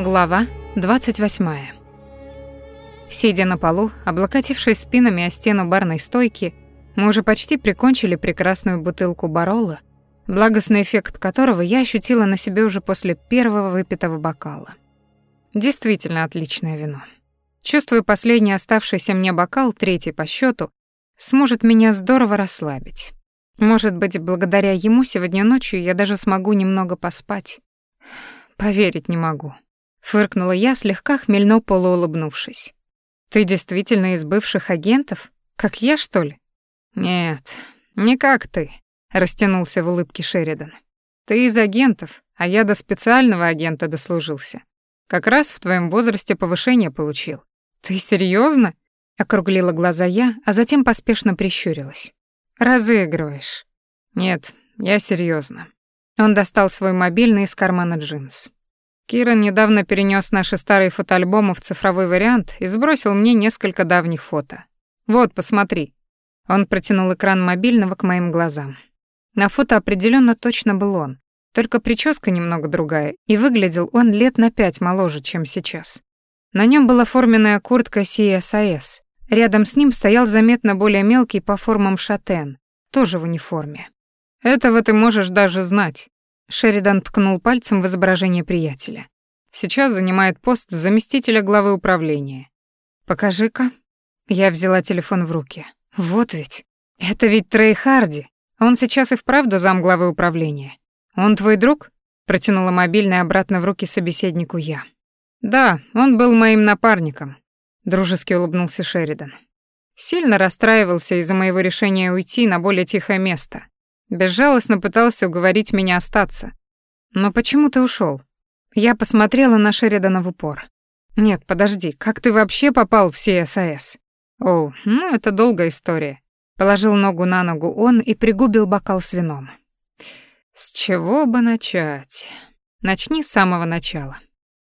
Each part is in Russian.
Глава 28. Сидя на полу, облокотившись спинами о стену барной стойки, мы уже почти прикончили прекрасную бутылку Барола, благостный эффект которого я ощутила на себе уже после первого выпитого бокала. Действительно отличное вино. Чувствую, последний оставшийся мне бокал, третий по счету, сможет меня здорово расслабить. Может быть, благодаря ему сегодня ночью я даже смогу немного поспать. Поверить не могу. Фыркнула я, слегка хмельно полуулыбнувшись. «Ты действительно из бывших агентов? Как я, что ли?» «Нет, не как ты», — растянулся в улыбке Шеридан. «Ты из агентов, а я до специального агента дослужился. Как раз в твоем возрасте повышение получил». «Ты серьезно? округлила глаза я, а затем поспешно прищурилась. «Разыгрываешь». «Нет, я серьезно. Он достал свой мобильный из кармана джинс. Киран недавно перенес наши старые фотоальбомы в цифровой вариант и сбросил мне несколько давних фото. Вот, посмотри. Он протянул экран мобильного к моим глазам. На фото определенно точно был он, только прическа немного другая, и выглядел он лет на пять моложе, чем сейчас. На нем была форменная куртка CSIS. Рядом с ним стоял заметно более мелкий по формам шатен, тоже в униформе. Этого ты можешь даже знать. Шеридан ткнул пальцем в изображение приятеля. Сейчас занимает пост заместителя главы управления. Покажи-ка. Я взяла телефон в руки. Вот ведь. Это ведь Трей Харди. Он сейчас и вправду зам главы управления. Он твой друг? Протянула мобильный обратно в руки собеседнику я. Да, он был моим напарником. Дружески улыбнулся Шеридан. Сильно расстраивался из-за моего решения уйти на более тихое место. Безжалостно пытался уговорить меня остаться. Но почему ты ушел? Я посмотрела на Шеридана в упор. Нет, подожди, как ты вообще попал в ССС? О, ну это долгая история. Положил ногу на ногу он и пригубил бокал с вином. С чего бы начать? Начни с самого начала.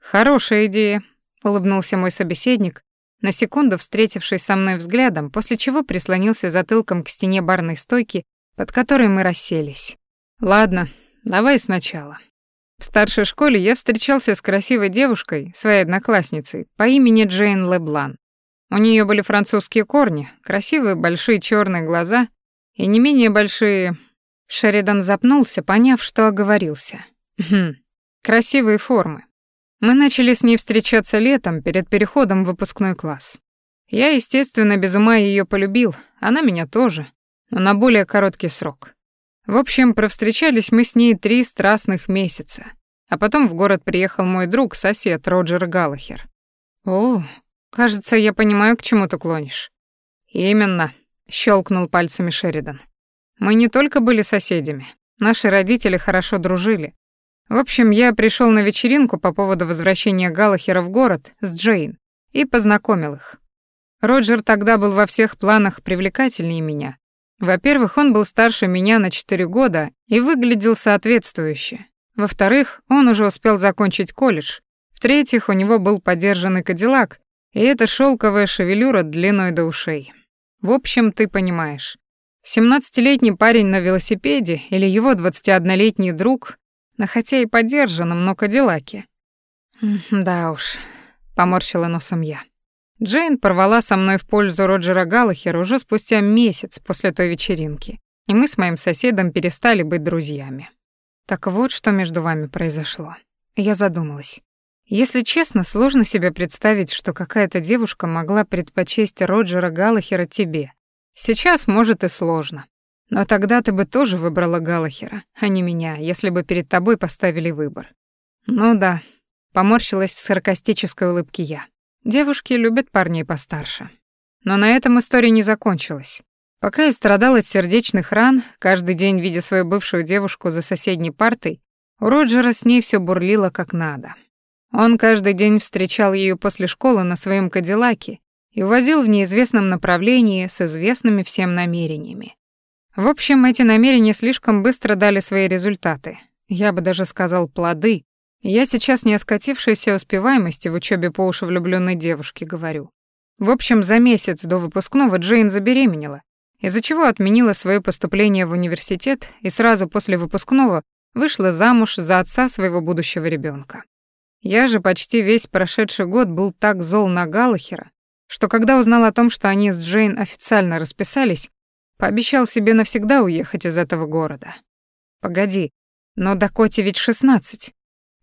Хорошая идея, улыбнулся мой собеседник, на секунду встретившись со мной взглядом, после чего прислонился затылком к стене барной стойки под которой мы расселись. Ладно, давай сначала. В старшей школе я встречался с красивой девушкой, своей одноклассницей, по имени Джейн Леблан. У нее были французские корни, красивые большие черные глаза и не менее большие... Шеридан запнулся, поняв, что оговорился. Хм, красивые формы. Мы начали с ней встречаться летом, перед переходом в выпускной класс. Я, естественно, без ума ее полюбил, она меня тоже но на более короткий срок. В общем, провстречались мы с ней три страстных месяца. А потом в город приехал мой друг, сосед Роджер Галлахер. «О, кажется, я понимаю, к чему ты клонишь». «Именно», — щелкнул пальцами Шеридан. «Мы не только были соседями, наши родители хорошо дружили. В общем, я пришел на вечеринку по поводу возвращения Галлахера в город с Джейн и познакомил их. Роджер тогда был во всех планах привлекательнее меня, во-первых, он был старше меня на 4 года и выглядел соответствующе. Во-вторых, он уже успел закончить колледж. В-третьих, у него был подержанный кадиллак, и эта шелковая шевелюра длиной до ушей. В общем, ты понимаешь. 17-летний парень на велосипеде или его 21-летний друг, на хотя и подержанном, но кадиллаке. Да уж, поморщила носом я. Джейн порвала со мной в пользу Роджера Галлахера уже спустя месяц после той вечеринки, и мы с моим соседом перестали быть друзьями. Так вот, что между вами произошло. Я задумалась. Если честно, сложно себе представить, что какая-то девушка могла предпочесть Роджера Галлахера тебе. Сейчас, может, и сложно. Но тогда ты бы тоже выбрала Галлахера, а не меня, если бы перед тобой поставили выбор. Ну да, поморщилась в саркастической улыбке я. Девушки любят парней постарше. Но на этом история не закончилась. Пока я страдал от сердечных ран, каждый день видя свою бывшую девушку за соседней партой, у Роджера с ней все бурлило как надо. Он каждый день встречал ее после школы на своем Кадиллаке и увозил в неизвестном направлении с известными всем намерениями. В общем, эти намерения слишком быстро дали свои результаты. Я бы даже сказал плоды, я сейчас не о скатившейся успеваемости в учебе по уши влюбленной девушки говорю. В общем, за месяц до выпускного Джейн забеременела, из-за чего отменила свое поступление в университет и сразу после выпускного вышла замуж за отца своего будущего ребенка. Я же почти весь прошедший год был так зол на Галлахера, что когда узнал о том, что они с Джейн официально расписались, пообещал себе навсегда уехать из этого города. Погоди, но Дакоте ведь шестнадцать.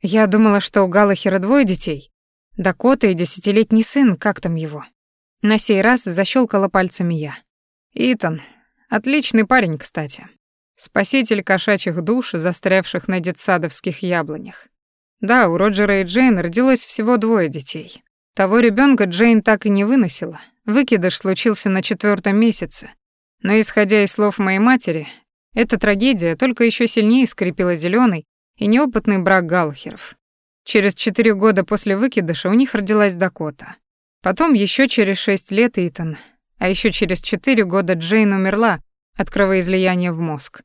Я думала, что у Галлахера двое детей. Дакота и десятилетний сын, как там его? На сей раз защелкала пальцами я. Итан. Отличный парень, кстати. Спаситель кошачьих душ, застрявших на детсадовских яблонях. Да, у Роджера и Джейн родилось всего двое детей. Того ребенка Джейн так и не выносила. Выкидыш случился на четвертом месяце. Но исходя из слов моей матери, эта трагедия только еще сильнее скрепила зеленый и неопытный брак Галлахеров. Через четыре года после выкидыша у них родилась Дакота. Потом еще через шесть лет Итан, а еще через четыре года Джейн умерла от кровоизлияния в мозг.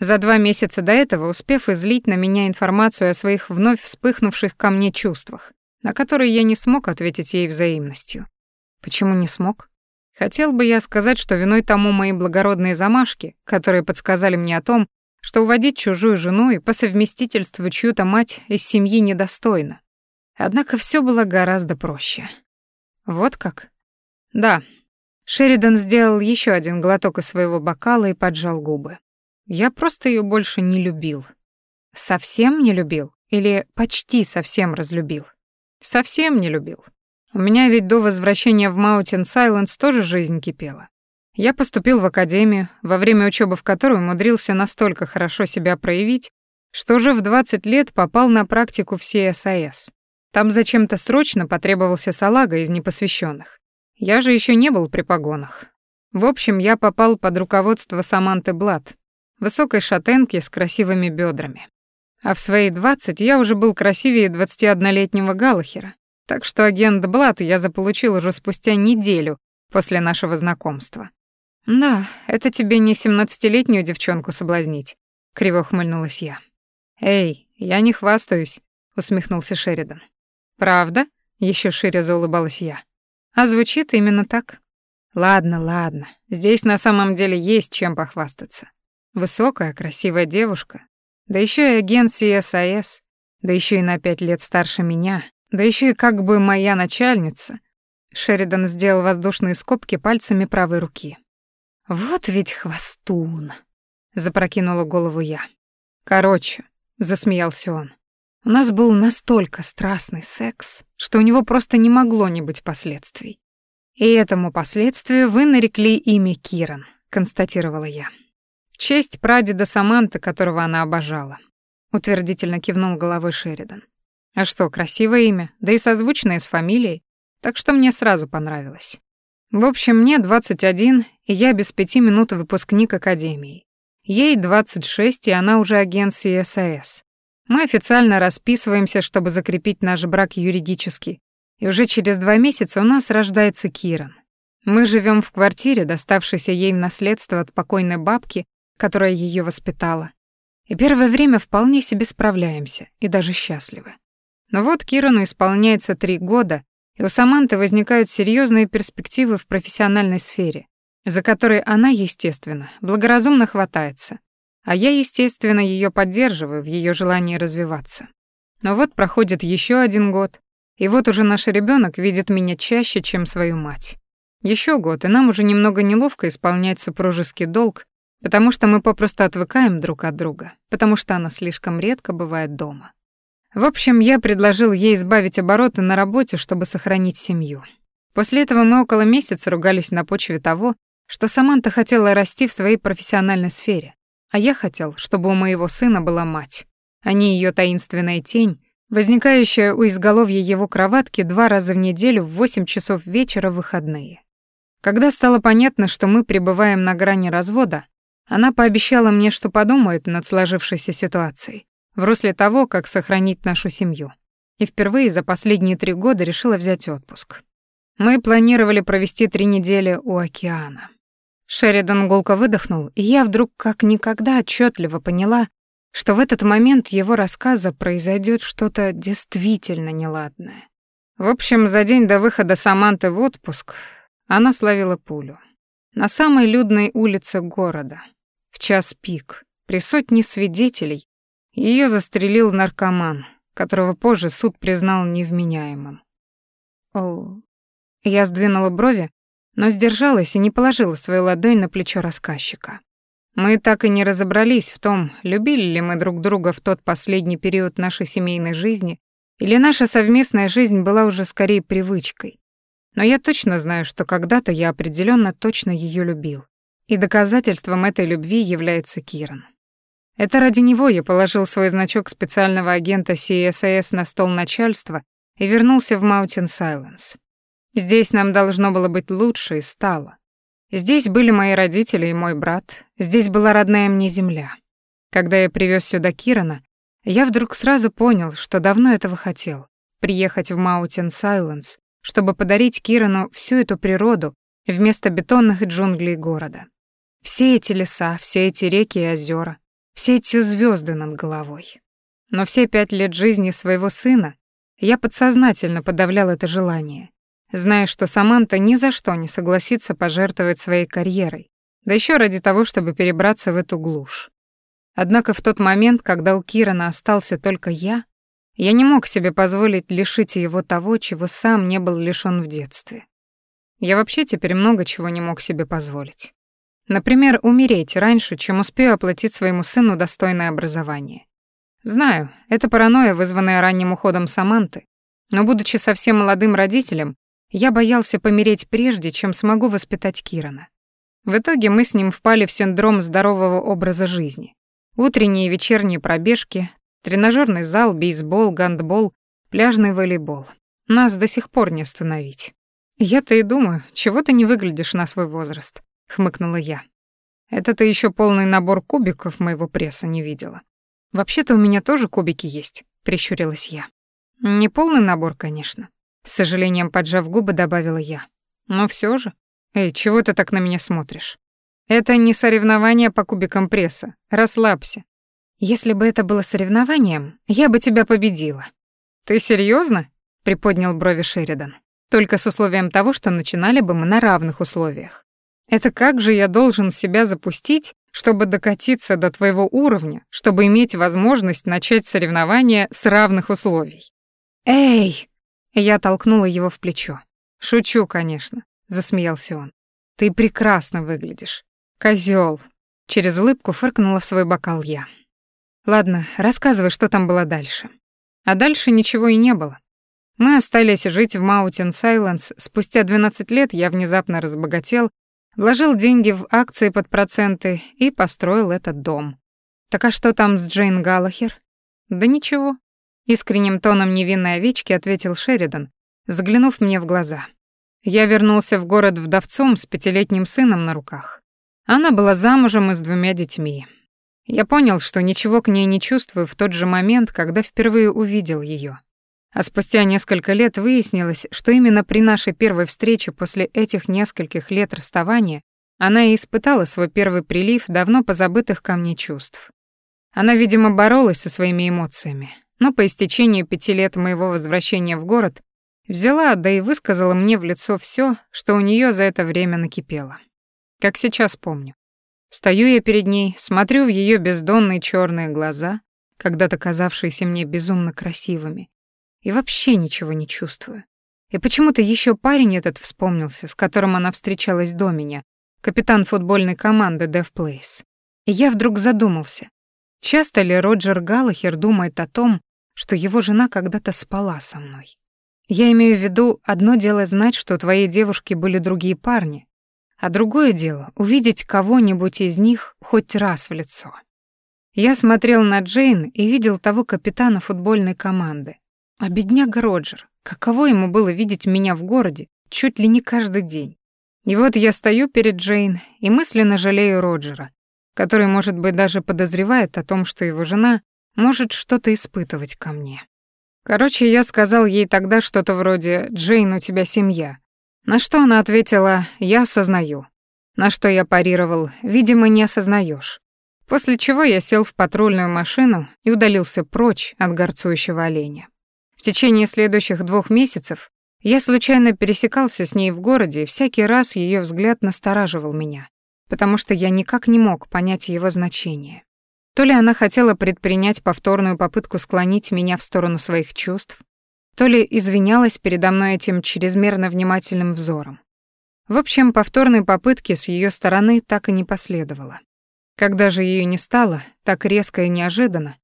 За два месяца до этого успев излить на меня информацию о своих вновь вспыхнувших ко мне чувствах, на которые я не смог ответить ей взаимностью. Почему не смог? Хотел бы я сказать, что виной тому мои благородные замашки, которые подсказали мне о том, что уводить чужую жену и по совместительству чью-то мать из семьи недостойно. Однако все было гораздо проще. Вот как? Да. Шеридан сделал еще один глоток из своего бокала и поджал губы. Я просто ее больше не любил. Совсем не любил или почти совсем разлюбил? Совсем не любил. У меня ведь до возвращения в Маунтин Сайленс тоже жизнь кипела. Я поступил в академию, во время учебы в которой умудрился настолько хорошо себя проявить, что уже в 20 лет попал на практику в CSIS. Там зачем-то срочно потребовался салага из непосвященных. Я же еще не был при погонах. В общем, я попал под руководство Саманты Блад, высокой шатенки с красивыми бедрами. А в свои 20 я уже был красивее 21-летнего Галлахера, так что агент Блад я заполучил уже спустя неделю после нашего знакомства. «Да, это тебе не семнадцатилетнюю девчонку соблазнить», — криво ухмыльнулась я. «Эй, я не хвастаюсь», — усмехнулся Шеридан. «Правда?» — еще шире заулыбалась я. «А звучит именно так». «Ладно, ладно, здесь на самом деле есть чем похвастаться. Высокая, красивая девушка, да еще и агент CSIS, да еще и на пять лет старше меня, да еще и как бы моя начальница». Шеридан сделал воздушные скобки пальцами правой руки. «Вот ведь хвостун!» — запрокинула голову я. «Короче», — засмеялся он, — «у нас был настолько страстный секс, что у него просто не могло не быть последствий. И этому последствию вы нарекли имя Киран», — констатировала я. «В честь прадеда Саманты, которого она обожала», — утвердительно кивнул головой Шеридан. «А что, красивое имя, да и созвучное с фамилией, так что мне сразу понравилось». В общем, мне 21, и я без пяти минут выпускник академии. Ей 26, и она уже агент CSIS. Мы официально расписываемся, чтобы закрепить наш брак юридически. И уже через два месяца у нас рождается Киран. Мы живем в квартире, доставшейся ей в наследство от покойной бабки, которая ее воспитала. И первое время вполне себе справляемся, и даже счастливы. Но вот Кирану исполняется три года, и у Саманты возникают серьезные перспективы в профессиональной сфере, за которые она, естественно, благоразумно хватается, а я, естественно, ее поддерживаю в ее желании развиваться. Но вот проходит еще один год, и вот уже наш ребенок видит меня чаще, чем свою мать. Еще год, и нам уже немного неловко исполнять супружеский долг, потому что мы попросту отвыкаем друг от друга, потому что она слишком редко бывает дома. В общем, я предложил ей избавить обороты на работе, чтобы сохранить семью. После этого мы около месяца ругались на почве того, что Саманта хотела расти в своей профессиональной сфере, а я хотел, чтобы у моего сына была мать, а не ее таинственная тень, возникающая у изголовья его кроватки два раза в неделю в 8 часов вечера в выходные. Когда стало понятно, что мы пребываем на грани развода, она пообещала мне, что подумает над сложившейся ситуацией, в русле того, как сохранить нашу семью. И впервые за последние три года решила взять отпуск. Мы планировали провести три недели у океана. Шеридан гулко выдохнул, и я вдруг как никогда отчетливо поняла, что в этот момент его рассказа произойдет что-то действительно неладное. В общем, за день до выхода Саманты в отпуск она словила пулю. На самой людной улице города, в час пик, при сотне свидетелей, ее застрелил наркоман, которого позже суд признал невменяемым. О, я сдвинула брови, но сдержалась и не положила свою ладонь на плечо рассказчика. Мы так и не разобрались в том, любили ли мы друг друга в тот последний период нашей семейной жизни, или наша совместная жизнь была уже скорее привычкой. Но я точно знаю, что когда-то я определенно точно ее любил. И доказательством этой любви является Киран. Это ради него я положил свой значок специального агента CSIS на стол начальства и вернулся в Mountain Silence. Здесь нам должно было быть лучше и стало. Здесь были мои родители и мой брат, здесь была родная мне земля. Когда я привез сюда Кирана, я вдруг сразу понял, что давно этого хотел — приехать в Mountain Silence, чтобы подарить Кирану всю эту природу вместо бетонных джунглей города. Все эти леса, все эти реки и озера, все эти звезды над головой. Но все пять лет жизни своего сына я подсознательно подавлял это желание, зная, что Саманта ни за что не согласится пожертвовать своей карьерой, да еще ради того, чтобы перебраться в эту глушь. Однако в тот момент, когда у Кирана остался только я, я не мог себе позволить лишить его того, чего сам не был лишён в детстве. Я вообще теперь много чего не мог себе позволить. Например, умереть раньше, чем успею оплатить своему сыну достойное образование. Знаю, это паранойя, вызванная ранним уходом Саманты, но, будучи совсем молодым родителем, я боялся помереть прежде, чем смогу воспитать Кирана. В итоге мы с ним впали в синдром здорового образа жизни. Утренние и вечерние пробежки, тренажерный зал, бейсбол, гандбол, пляжный волейбол. Нас до сих пор не остановить. Я-то и думаю, чего ты не выглядишь на свой возраст хмыкнула я. Это ты еще полный набор кубиков моего пресса не видела. Вообще-то у меня тоже кубики есть, прищурилась я. Не полный набор, конечно. С сожалением поджав губы, добавила я. Но все же. Эй, чего ты так на меня смотришь? Это не соревнование по кубикам пресса. Расслабься. Если бы это было соревнованием, я бы тебя победила. Ты серьезно? приподнял брови Шеридан. Только с условием того, что начинали бы мы на равных условиях. Это как же я должен себя запустить, чтобы докатиться до твоего уровня, чтобы иметь возможность начать соревнование с равных условий? Эй! Я толкнула его в плечо. Шучу, конечно, засмеялся он. Ты прекрасно выглядишь. Козёл. Через улыбку фыркнула в свой бокал я. Ладно, рассказывай, что там было дальше. А дальше ничего и не было. Мы остались жить в Маунтин Сайленс. Спустя 12 лет я внезапно разбогател Вложил деньги в акции под проценты и построил этот дом. Так а что там с Джейн Галлахер? Да ничего. Искренним тоном невинной овечки ответил Шеридан, заглянув мне в глаза. Я вернулся в город вдовцом с пятилетним сыном на руках. Она была замужем и с двумя детьми. Я понял, что ничего к ней не чувствую в тот же момент, когда впервые увидел ее. А спустя несколько лет выяснилось, что именно при нашей первой встрече после этих нескольких лет расставания она и испытала свой первый прилив давно позабытых ко мне чувств. Она, видимо, боролась со своими эмоциями, но по истечению пяти лет моего возвращения в город взяла, да и высказала мне в лицо все, что у нее за это время накипело. Как сейчас помню. Стою я перед ней, смотрю в ее бездонные черные глаза, когда-то казавшиеся мне безумно красивыми, и вообще ничего не чувствую. И почему-то еще парень этот вспомнился, с которым она встречалась до меня, капитан футбольной команды Dev Place. И я вдруг задумался, часто ли Роджер Галлахер думает о том, что его жена когда-то спала со мной. Я имею в виду, одно дело знать, что у твоей девушки были другие парни, а другое дело — увидеть кого-нибудь из них хоть раз в лицо. Я смотрел на Джейн и видел того капитана футбольной команды, а бедняга Роджер, каково ему было видеть меня в городе чуть ли не каждый день. И вот я стою перед Джейн и мысленно жалею Роджера, который, может быть, даже подозревает о том, что его жена может что-то испытывать ко мне. Короче, я сказал ей тогда что-то вроде «Джейн, у тебя семья». На что она ответила «Я осознаю». На что я парировал «Видимо, не осознаешь». После чего я сел в патрульную машину и удалился прочь от горцующего оленя. Течение следующих двух месяцев я случайно пересекался с ней в городе, и всякий раз ее взгляд настораживал меня, потому что я никак не мог понять его значение. То ли она хотела предпринять повторную попытку склонить меня в сторону своих чувств, то ли извинялась передо мной этим чрезмерно внимательным взором. В общем, повторной попытки с ее стороны так и не последовало. Когда же ее не стало, так резко и неожиданно,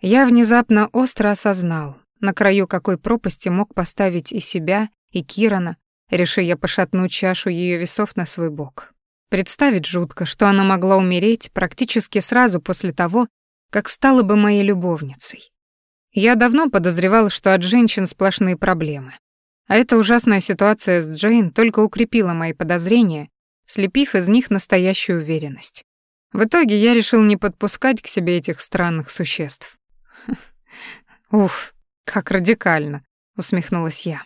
я внезапно остро осознал, на краю какой пропасти мог поставить и себя, и Кирана, решив я пошатнуть чашу ее весов на свой бок. Представить жутко, что она могла умереть практически сразу после того, как стала бы моей любовницей. Я давно подозревал, что от женщин сплошные проблемы. А эта ужасная ситуация с Джейн только укрепила мои подозрения, слепив из них настоящую уверенность. В итоге я решил не подпускать к себе этих странных существ. «Уф, как радикально», — усмехнулась я.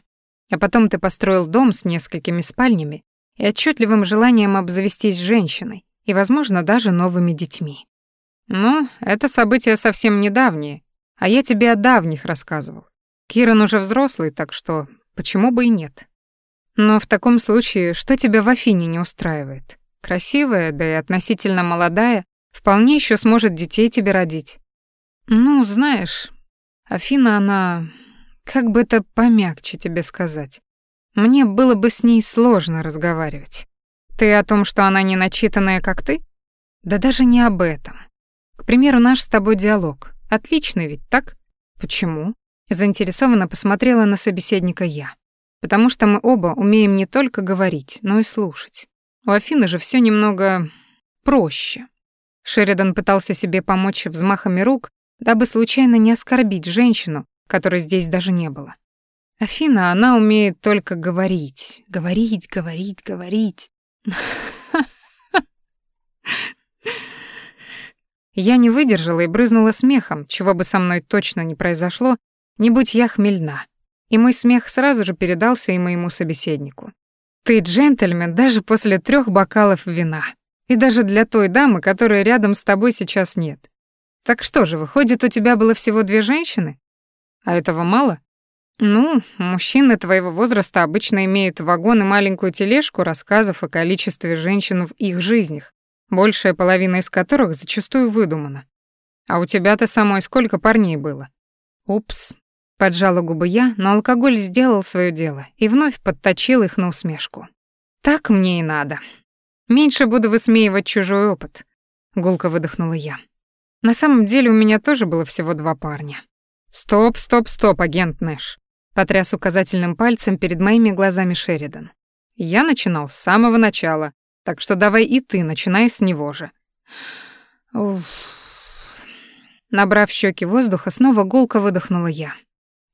«А потом ты построил дом с несколькими спальнями и отчетливым желанием обзавестись женщиной и, возможно, даже новыми детьми. Ну, это событие совсем недавнее, а я тебе о давних рассказывал. Киран уже взрослый, так что почему бы и нет? Но в таком случае, что тебя в Афине не устраивает? Красивая, да и относительно молодая, вполне еще сможет детей тебе родить. Ну, знаешь, Афина, она... Как бы это помягче тебе сказать? Мне было бы с ней сложно разговаривать. Ты о том, что она не начитанная, как ты? Да даже не об этом. К примеру, наш с тобой диалог. Отличный ведь, так? Почему? Заинтересованно посмотрела на собеседника я. Потому что мы оба умеем не только говорить, но и слушать. У Афины же все немного проще. Шеридан пытался себе помочь взмахами рук, дабы случайно не оскорбить женщину, которой здесь даже не было. Афина, она умеет только говорить, говорить, говорить, говорить. Я не выдержала и брызнула смехом, чего бы со мной точно не произошло, не будь я хмельна. И мой смех сразу же передался и моему собеседнику. Ты джентльмен даже после трех бокалов вина. И даже для той дамы, которая рядом с тобой сейчас нет. Так что же, выходит, у тебя было всего две женщины? А этого мало? Ну, мужчины твоего возраста обычно имеют вагон и маленькую тележку рассказов о количестве женщин в их жизнях, большая половина из которых зачастую выдумана. А у тебя-то самой сколько парней было? Упс. Поджала губы я, но алкоголь сделал свое дело и вновь подточил их на усмешку. Так мне и надо. Меньше буду высмеивать чужой опыт. Гулко выдохнула я. На самом деле у меня тоже было всего два парня. Стоп, стоп, стоп, агент Нэш. Потряс указательным пальцем перед моими глазами Шеридан. Я начинал с самого начала, так что давай и ты начинай с него же. Уф. Набрав щеки воздуха, снова гулко выдохнула я.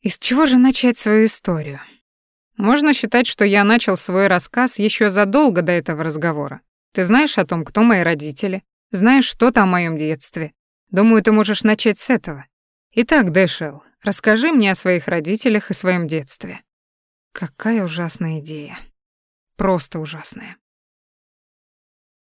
Из чего же начать свою историю? Можно считать, что я начал свой рассказ еще задолго до этого разговора. Ты знаешь о том, кто мои родители, знаешь что-то о моем детстве. Думаю, ты можешь начать с этого. Итак, Дэшел, расскажи мне о своих родителях и своем детстве. Какая ужасная идея. Просто ужасная.